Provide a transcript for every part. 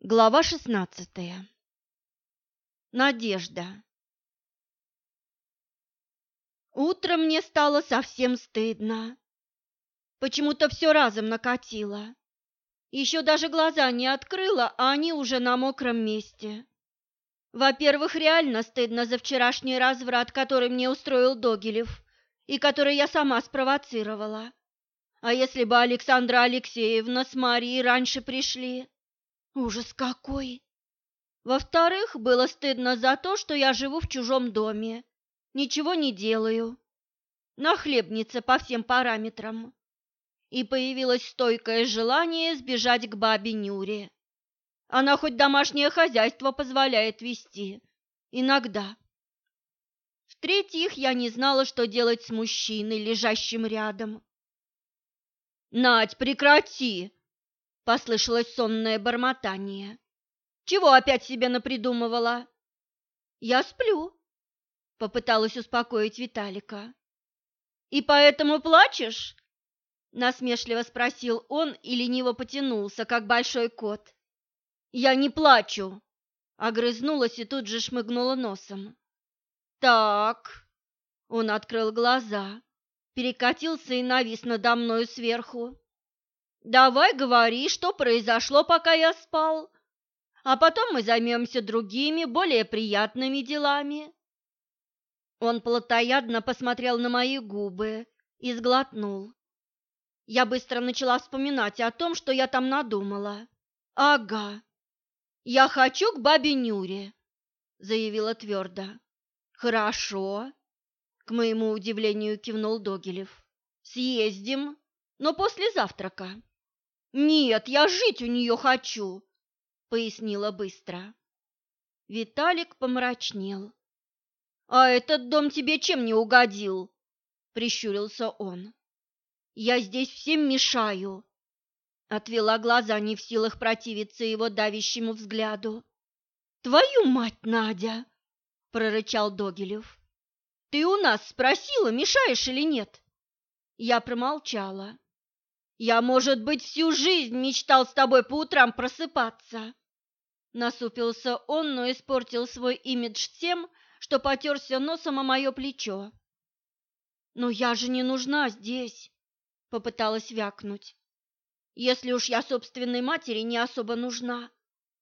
Глава шестнадцатая. Надежда. Утром мне стало совсем стыдно. Почему-то все разом накатило. Еще даже глаза не открыла, а они уже на мокром месте. Во-первых, реально стыдно за вчерашний разврат, который мне устроил Догилев, и который я сама спровоцировала. А если бы Александра Алексеевна с Марией раньше пришли? Ужас какой! Во-вторых, было стыдно за то, что я живу в чужом доме, ничего не делаю, нахлебница по всем параметрам. И появилось стойкое желание сбежать к бабе Нюре. Она хоть домашнее хозяйство позволяет вести, иногда. В-третьих, я не знала, что делать с мужчиной, лежащим рядом. «Надь, прекрати!» Послышалось сонное бормотание. Чего опять себе напридумывала? Я сплю, попыталась успокоить Виталика. И поэтому плачешь? насмешливо спросил он и лениво потянулся, как большой кот. Я не плачу, огрызнулась и тут же шмыгнула носом. Так. Он открыл глаза, перекатился и навис надо мною сверху. Давай говори, что произошло, пока я спал, а потом мы займемся другими, более приятными делами. Он плотоядно посмотрел на мои губы и сглотнул. Я быстро начала вспоминать о том, что я там надумала. «Ага, я хочу к бабе Нюре», — заявила твердо. «Хорошо», — к моему удивлению кивнул Догилев. «Съездим, но после завтрака». «Нет, я жить у нее хочу», — пояснила быстро. Виталик помрачнел. «А этот дом тебе чем не угодил?» — прищурился он. «Я здесь всем мешаю», — отвела глаза, не в силах противиться его давящему взгляду. «Твою мать, Надя!» — прорычал Догилев. «Ты у нас спросила, мешаешь или нет?» Я промолчала. Я, может быть, всю жизнь мечтал с тобой по утрам просыпаться. Насупился он, но испортил свой имидж тем, что потерся носом о мое плечо. «Но я же не нужна здесь», — попыталась вякнуть. «Если уж я собственной матери не особо нужна,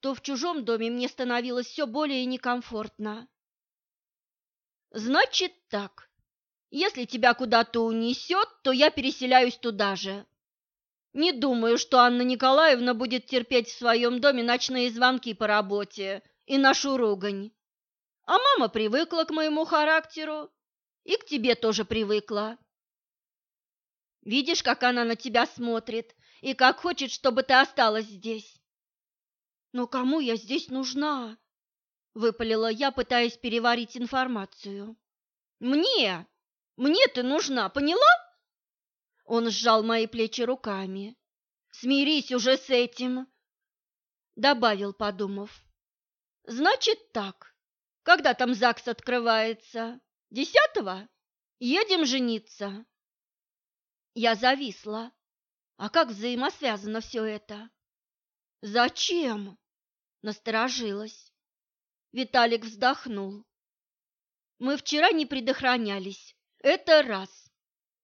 то в чужом доме мне становилось все более некомфортно». «Значит так. Если тебя куда-то унесет, то я переселяюсь туда же», не думаю, что Анна Николаевна будет терпеть в своем доме ночные звонки по работе и нашу ругань. А мама привыкла к моему характеру и к тебе тоже привыкла. Видишь, как она на тебя смотрит и как хочет, чтобы ты осталась здесь. Но кому я здесь нужна? Выпалила я, пытаясь переварить информацию. Мне! Мне ты нужна, поняла? Он сжал мои плечи руками. «Смирись уже с этим!» Добавил, подумав. «Значит так. Когда там ЗАГС открывается? Десятого? Едем жениться!» Я зависла. А как взаимосвязано все это? «Зачем?» Насторожилась. Виталик вздохнул. «Мы вчера не предохранялись. Это раз.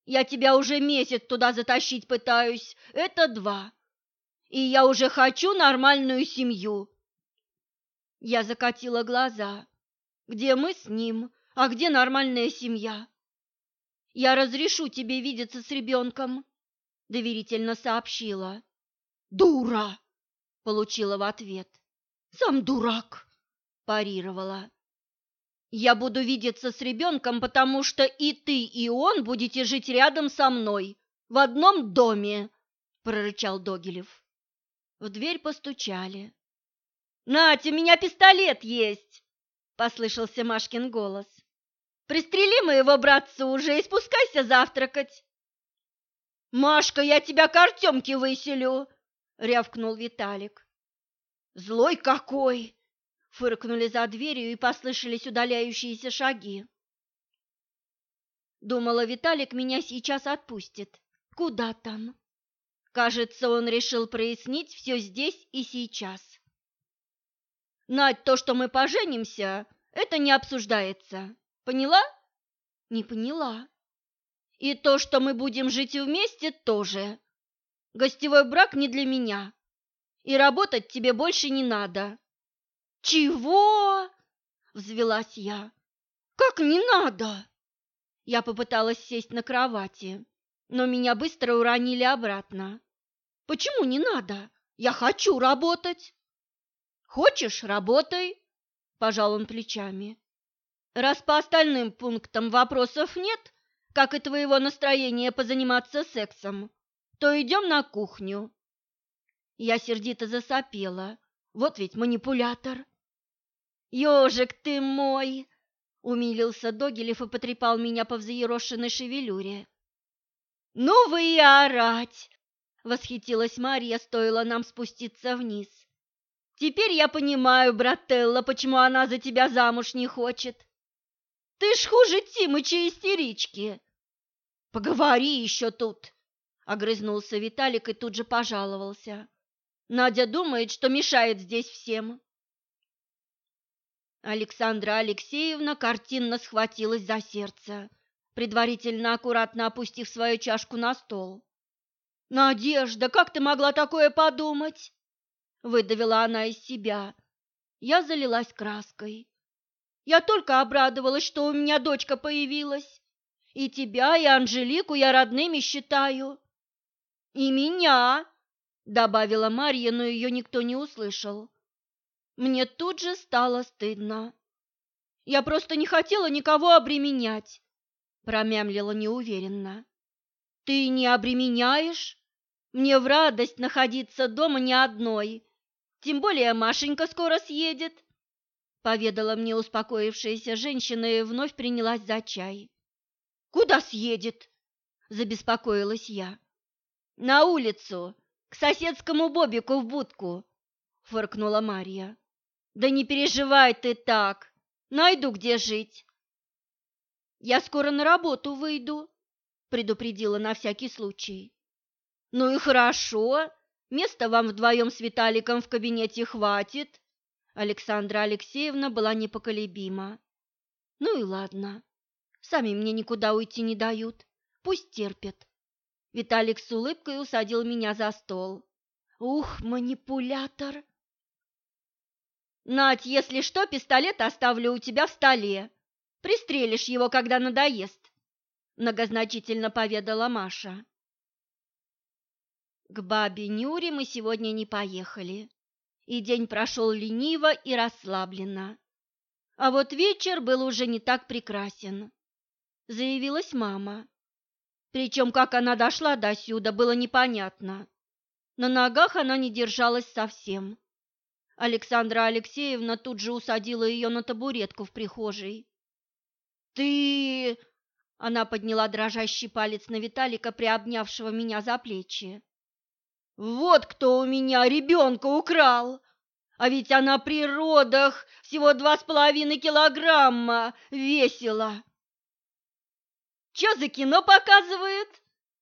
Я тебя уже месяц туда затащить пытаюсь, это два. И я уже хочу нормальную семью. Я закатила глаза. Где мы с ним, а где нормальная семья? Я разрешу тебе видеться с ребенком, доверительно сообщила. Дура! Получила в ответ. Сам дурак, парировала. Я буду видеться с ребенком, потому что и ты, и он будете жить рядом со мной, в одном доме, прорычал Догилев. В дверь постучали. «Нать, у меня пистолет есть!» — послышался Машкин голос. «Пристрели моего братца уже и спускайся завтракать!» «Машка, я тебя к Артемке выселю!» — рявкнул Виталик. «Злой какой!» Фыркнули за дверью и послышались удаляющиеся шаги. Думала, Виталик меня сейчас отпустит. Куда там? Кажется, он решил прояснить все здесь и сейчас. Надь, то, что мы поженимся, это не обсуждается. Поняла? Не поняла. И то, что мы будем жить вместе, тоже. Гостевой брак не для меня. И работать тебе больше не надо. Чего? Взвелась я. Как не надо? Я попыталась сесть на кровати, но меня быстро уронили обратно. Почему не надо? Я хочу работать. Хочешь, работай, пожал он плечами. Раз по остальным пунктам вопросов нет, как и твоего настроения позаниматься сексом, то идем на кухню. Я сердито засопела. Вот ведь манипулятор. Ежик ты мой, умилился Догилев и потрепал меня по взъерошенной шевелюре. Ну вы и орать, восхитилась Марья, стоило нам спуститься вниз. Теперь я понимаю, брателла, почему она за тебя замуж не хочет. Ты ж хуже Тимыча истерички. Поговори еще тут, огрызнулся Виталик и тут же пожаловался. Надя думает, что мешает здесь всем. Александра Алексеевна картинно схватилась за сердце, предварительно аккуратно опустив свою чашку на стол. «Надежда, как ты могла такое подумать?» Выдавила она из себя. Я залилась краской. Я только обрадовалась, что у меня дочка появилась. И тебя, и Анжелику я родными считаю. И меня, добавила Марья, но ее никто не услышал. Мне тут же стало стыдно. Я просто не хотела никого обременять, промямлила неуверенно. Ты не обременяешь? Мне в радость находиться дома не одной. Тем более Машенька скоро съедет, поведала мне успокоившаяся женщина и вновь принялась за чай. Куда съедет? забеспокоилась я. На улицу, к соседскому Бобику в будку, фыркнула Марья. Да не переживай ты так. Найду где жить. Я скоро на работу выйду, предупредила на всякий случай. Ну и хорошо. Места вам вдвоем с Виталиком в кабинете хватит. Александра Алексеевна была непоколебима. Ну и ладно. Сами мне никуда уйти не дают. Пусть терпят. Виталик с улыбкой усадил меня за стол. Ух, манипулятор! Нать, если что, пистолет оставлю у тебя в столе. Пристрелишь его, когда надоест, многозначительно поведала Маша. К бабе Нюре мы сегодня не поехали, и день прошел лениво и расслабленно. А вот вечер был уже не так прекрасен. Заявилась мама. Причем, как она дошла до сюда, было непонятно. На ногах она не держалась совсем. Александра Алексеевна тут же усадила ее на табуретку в прихожей. «Ты...» — она подняла дрожащий палец на Виталика, приобнявшего меня за плечи. «Вот кто у меня ребенка украл! А ведь она при родах всего два с половиной килограмма весила!» «Чё за кино показывает?»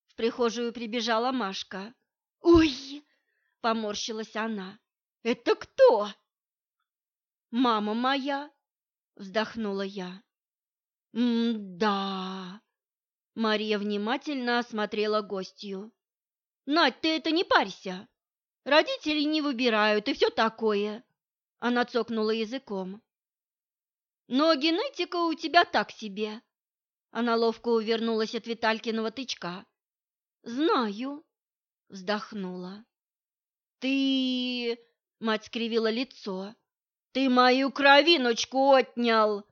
В прихожую прибежала Машка. «Ой!» — поморщилась она. Это кто? Мама моя, вздохнула я. М-да. Мария внимательно осмотрела гостью. Надь, ты это не парься. Родители не выбирают и все такое. Она цокнула языком. Но генетика у тебя так себе. Она ловко увернулась от Виталькиного тычка. Знаю, вздохнула. Ты Мать скривила лицо. «Ты мою кровиночку отнял!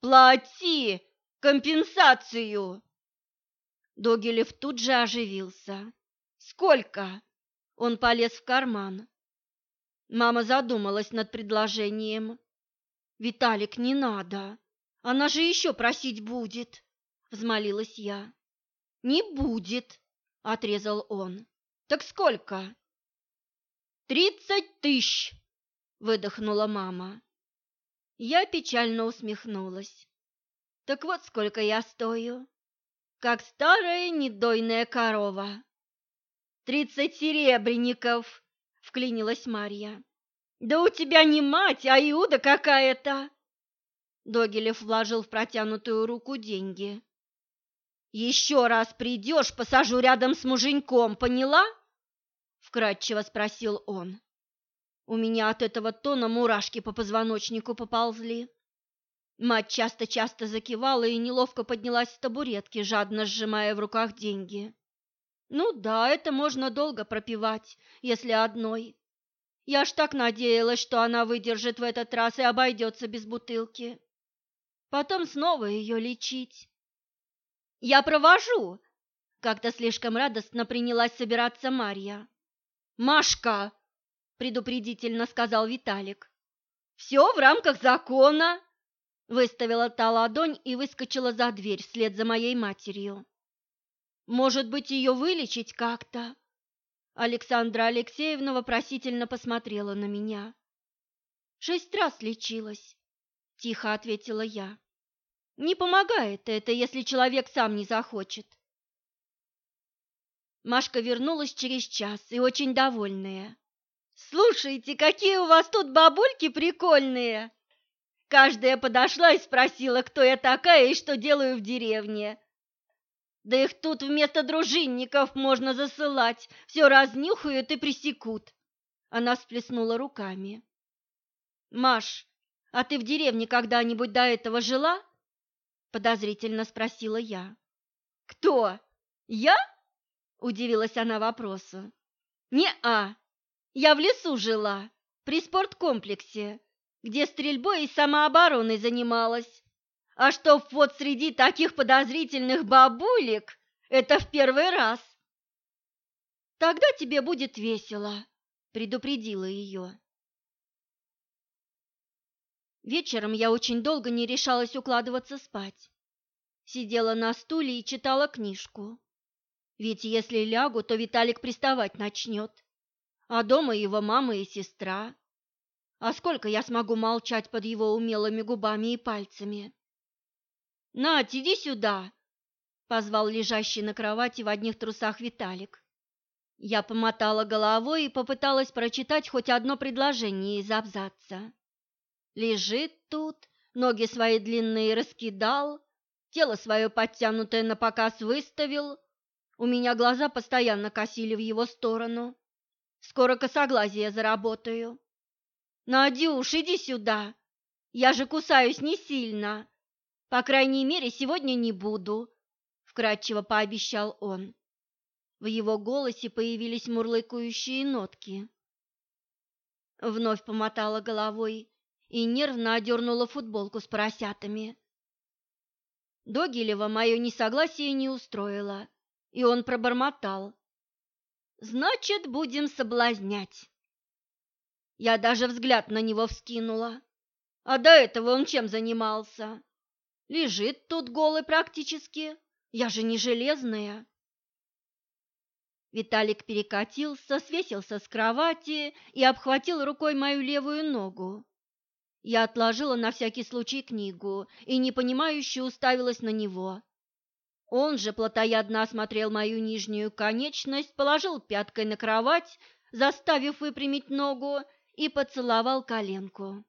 Плати компенсацию!» Догилев тут же оживился. «Сколько?» Он полез в карман. Мама задумалась над предложением. «Виталик, не надо. Она же еще просить будет», — взмолилась я. «Не будет», — отрезал он. «Так сколько?» «Тридцать тысяч!» – выдохнула мама. Я печально усмехнулась. «Так вот сколько я стою, как старая недойная корова». «Тридцать серебряников!» – вклинилась Марья. Да у тебя не мать, а Иуда какая-то. Догилев вложил в протянутую руку деньги. Еще раз придешь, посажу рядом с муженьком, поняла? Вкратчиво спросил он. У меня от этого тона мурашки по позвоночнику поползли. Мать часто-часто закивала и неловко поднялась с табуретки, жадно сжимая в руках деньги. Ну да, это можно долго пропивать, если одной. Я ж так надеялась, что она выдержит в этот раз и обойдется без бутылки. Потом снова ее лечить. Я провожу. Как-то слишком радостно принялась собираться Марья. Машка, предупредительно сказал Виталик. «Все в рамках закона. Выставила та ладонь и выскочила за дверь вслед за моей матерью. Может быть, ее вылечить как-то? Александра Алексеевна вопросительно посмотрела на меня. Шесть раз лечилась, тихо ответила я. Не помогает это, если человек сам не захочет. Машка вернулась через час и очень довольная. «Слушайте, какие у вас тут бабульки прикольные!» Каждая подошла и спросила, кто я такая и что делаю в деревне. Да их тут вместо дружинников можно засылать, все разнюхают и пресекут. Она сплеснула руками. Маш, а ты в деревне когда-нибудь до этого жила? Подозрительно спросила я. Кто? Я? Удивилась она вопросу. Не-а, я в лесу жила, при спорткомплексе где стрельбой и самообороной занималась. А что вот среди таких подозрительных бабулек, это в первый раз. Тогда тебе будет весело, предупредила ее. Вечером я очень долго не решалась укладываться спать. Сидела на стуле и читала книжку. Ведь если лягу, то Виталик приставать начнет. А дома его мама и сестра. А сколько я смогу молчать под его умелыми губами и пальцами? «Надь, иди сюда!» — позвал лежащий на кровати в одних трусах Виталик. Я помотала головой и попыталась прочитать хоть одно предложение из абзаца. Лежит тут, ноги свои длинные раскидал, тело свое подтянутое на показ выставил. У меня глаза постоянно косили в его сторону. Скоро косоглазие заработаю. «Надюш, иди сюда! Я же кусаюсь не сильно. По крайней мере, сегодня не буду», — вкратчиво пообещал он. В его голосе появились мурлыкающие нотки. Вновь помотала головой и нервно одернула футболку с поросятами. Догилева мое несогласие не устроило, и он пробормотал. «Значит, будем соблазнять». Я даже взгляд на него вскинула. А до этого он чем занимался? Лежит тут голый практически. Я же не железная. Виталик перекатился, свесился с кровати и обхватил рукой мою левую ногу. Я отложила на всякий случай книгу и непонимающе уставилась на него. Он же плотоядно осмотрел мою нижнюю конечность, положил пяткой на кровать, заставив выпрямить ногу и поцеловал коленку.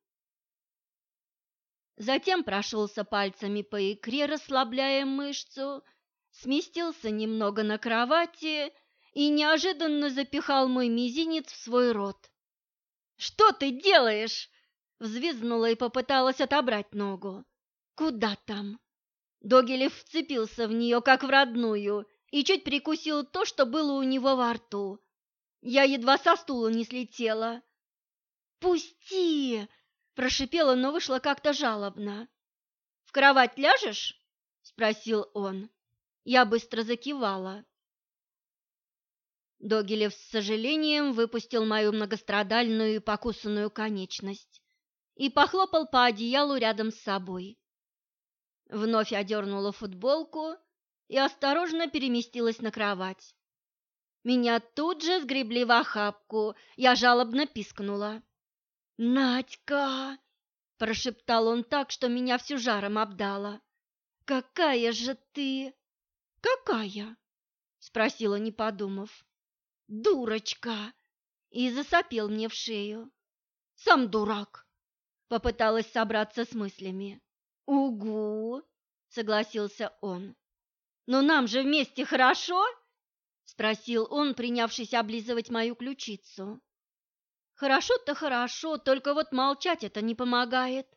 Затем прошелся пальцами по икре, расслабляя мышцу, сместился немного на кровати и неожиданно запихал мой мизинец в свой рот. «Что ты делаешь?» — взвизгнула и попыталась отобрать ногу. «Куда там?» Догилев вцепился в нее, как в родную, и чуть прикусил то, что было у него во рту. Я едва со стула не слетела. «Пусти!» – прошипела, но вышла как-то жалобно. «В кровать ляжешь?» – спросил он. Я быстро закивала. Догилев с сожалением выпустил мою многострадальную и покусанную конечность и похлопал по одеялу рядом с собой. Вновь одернула футболку и осторожно переместилась на кровать. Меня тут же сгребли в охапку, я жалобно пискнула. «Надька!» – прошептал он так, что меня всю жаром обдало. «Какая же ты!» «Какая?» – спросила, не подумав. «Дурочка!» – и засопел мне в шею. Сам дурак. Попыталась собраться с мыслями. Угу, согласился он. Но нам же вместе хорошо? спросил он, принявшись облизывать мою ключицу. Хорошо-то хорошо, только вот молчать это не помогает.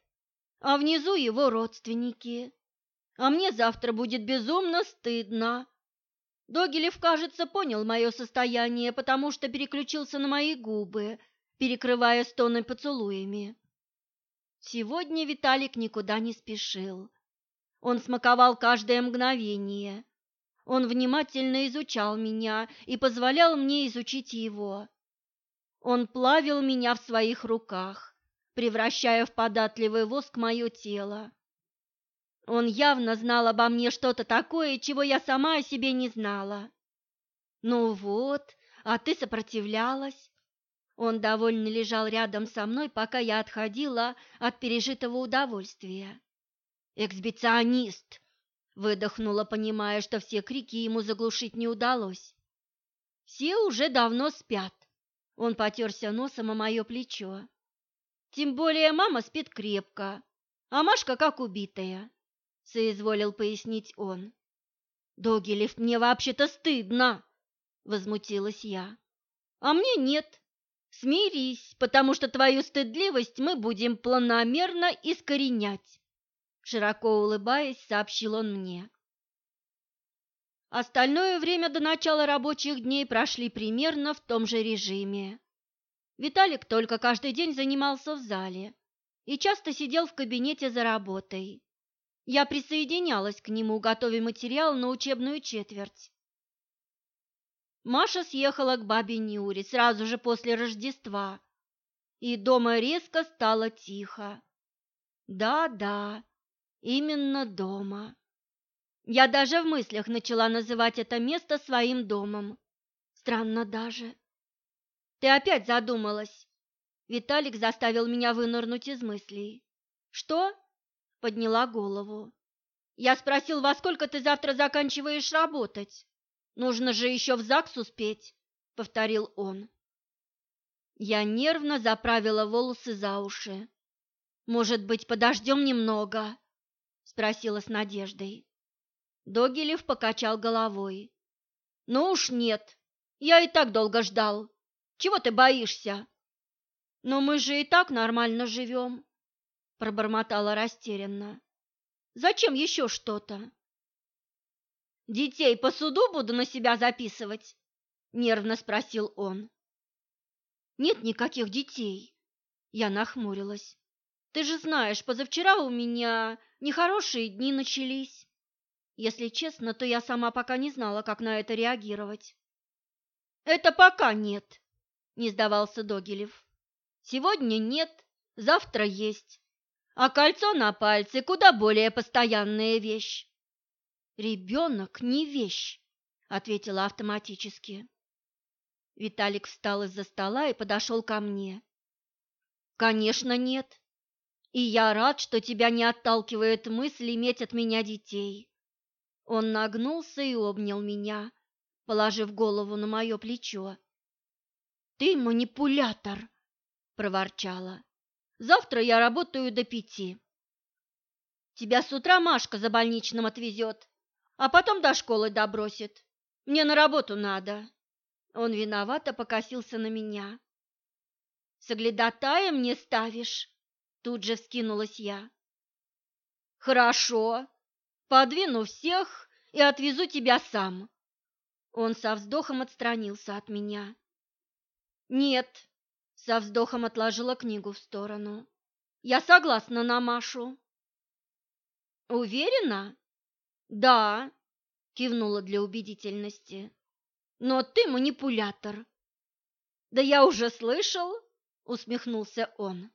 А внизу его родственники. А мне завтра будет безумно стыдно. Догилев, кажется, понял мое состояние, потому что переключился на мои губы, перекрывая стоны поцелуями. Сегодня Виталик никуда не спешил. Он смаковал каждое мгновение. Он внимательно изучал меня и позволял мне изучить его. Он плавил меня в своих руках, превращая в податливый воск мое тело. Он явно знал обо мне что-то такое, чего я сама о себе не знала. Ну вот, а ты сопротивлялась. Он довольно лежал рядом со мной, пока я отходила от пережитого удовольствия. «Эксбиционист!» — выдохнула, понимая, что все крики ему заглушить не удалось. «Все уже давно спят». Он потерся носом о мое плечо. «Тем более мама спит крепко, а Машка как убитая», — соизволил пояснить он. «Догилев, мне вообще-то стыдно!» — возмутилась я. «А мне нет. Смирись, потому что твою стыдливость мы будем планомерно искоренять широко улыбаясь, сообщил он мне. Остальное время до начала рабочих дней прошли примерно в том же режиме. Виталик только каждый день занимался в зале и часто сидел в кабинете за работой. Я присоединялась к нему, готовя материал на учебную четверть. Маша съехала к бабе Нюре сразу же после Рождества, и дома резко стало тихо. Да-да, Именно дома. Я даже в мыслях начала называть это место своим домом. Странно даже. Ты опять задумалась. Виталик заставил меня вынырнуть из мыслей. Что? Подняла голову. Я спросил, во сколько ты завтра заканчиваешь работать? Нужно же еще в ЗАГС успеть, повторил он. Я нервно заправила волосы за уши. Может быть, подождем немного? спросила с надеждой. Догилев покачал головой. Ну уж нет. Я и так долго ждал. Чего ты боишься? Но мы же и так нормально живем, пробормотала растерянно. Зачем еще что-то? Детей по суду буду на себя записывать? нервно спросил он. Нет никаких детей. Я нахмурилась. Ты же знаешь, позавчера у меня нехорошие дни начались. Если честно, то я сама пока не знала, как на это реагировать. Это пока нет, не сдавался Догилев. Сегодня нет, завтра есть. А кольцо на пальце куда более постоянная вещь. Ребенок не вещь, ответила автоматически. Виталик встал из-за стола и подошел ко мне. Конечно, нет. И я рад, что тебя не отталкивает мысль иметь от меня детей. Он нагнулся и обнял меня, положив голову на мое плечо. Ты манипулятор, проворчала. Завтра я работаю до пяти. Тебя с утра Машка за больничным отвезет, а потом до школы добросит. Мне на работу надо. Он виновато покосился на меня. Соглядатаем не ставишь? Тут же вскинулась я. Хорошо, подвину всех и отвезу тебя сам. Он со вздохом отстранился от меня. Нет, со вздохом отложила книгу в сторону. Я согласна на Машу. Уверена? Да, кивнула для убедительности. Но ты манипулятор. Да я уже слышал, усмехнулся он.